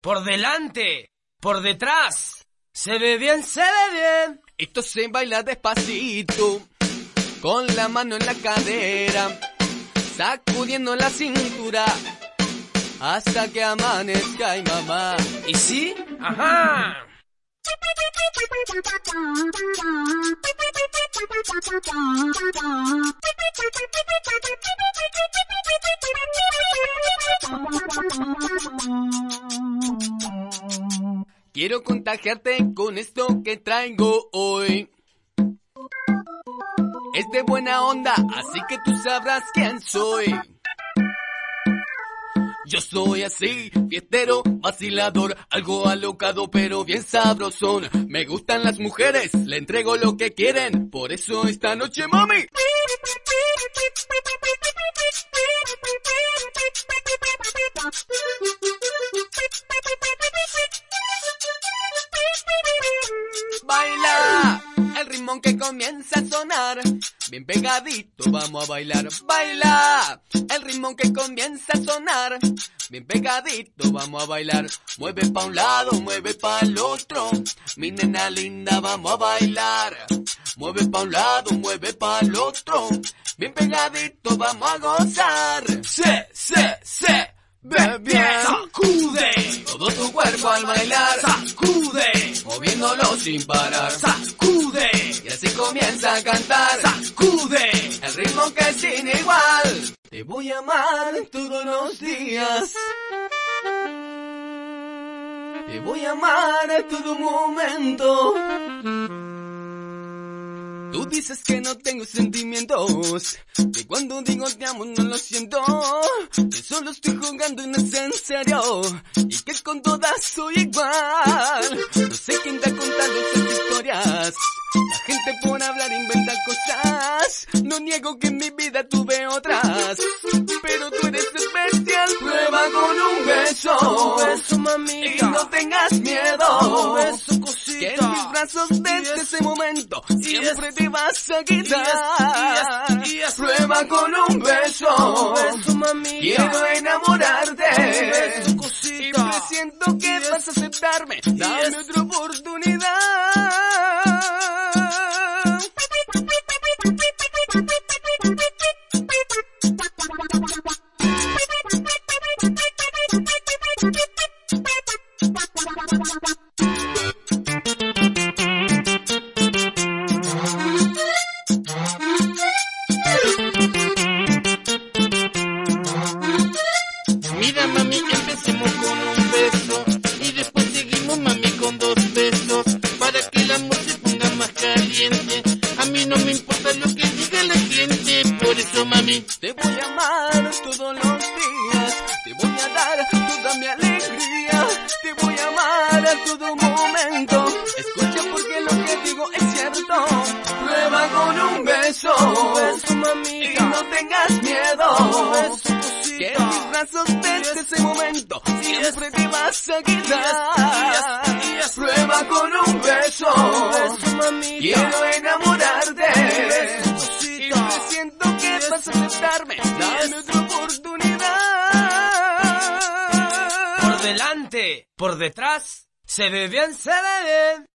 por delante, por detrás. Se ve bien, se ve bien. Esto se baila despacito, con la mano en la cadera, sacudiendo la cintura, hasta que amanezca y mamá. ¿Y sí? Ajá. Quiero contagiarte con esto que traigo hoy. Es de buena onda, así que tú sabrás quién soy. Yo soy así, fiestero, vacilador, algo alocado pero bien sabrosón. Me gustan las mujeres, le entrego lo que quieren, por eso esta noche mami. Ritmo que comienza a sonar. Bien pegadito, vamos a bailar. Baila el ritmo que comienza a sonar. Bien pegadito, vamos a bailar. Mueve pa' un lado, mueve pa' el otro. Mi nena linda, vamos a bailar. Mueve pa' un lado, mueve pa' el otro. Bien pegadito, vamos a gozar. Se, se, se. Ve bien. Sacude. Todo tu cuerpo al bailar. Sacude. Moviéndolo sin parar. Sacude. Y así comienza a cantar. Sacude. El ritmo que es sin igual. Te voy a amar todos los días. Te voy a amar a todo momento. Dices que no tengo sentimientos, que cuando digo te amo no lo siento, que solo estoy jugando y no es en serio, y que con todas soy igual. No sé quién te ha contado esas historias, la gente por hablar inventa cosas, no niego que en mi vida tuve otras, pero tú eres especial. Prueba con un beso, beso, mamita. y no tengas miedo, beso, cosita. que en mis brazos desde ese momento siempre te vas a quitar. yes. Prueba con un beso, beso, mamita. quiero enamorarte. beso, y cosita. presiento que vas a aceptarme. Dame otra oportunidad. Mami, empecemos con un beso y después seguimos mami con dos besos para que el amor se ponga más caliente. A mí no me importa lo que diga la gente, por eso mami, Te voy a amar todos los días, te voy a dar toda mi alegría, te voy a amar a todo momento. Escucha porque lo que digo es cierto. Prueba con un beso, beso, y no tengas miedo. beso, Que mis brazos desde ese momento siempre te vas a quedar. Prueba con un beso, quiero enamorarte. Y presiento que vas a aceptarme. Dame otra oportunidad. Por delante, por detrás. Se ve bien, se ve bien.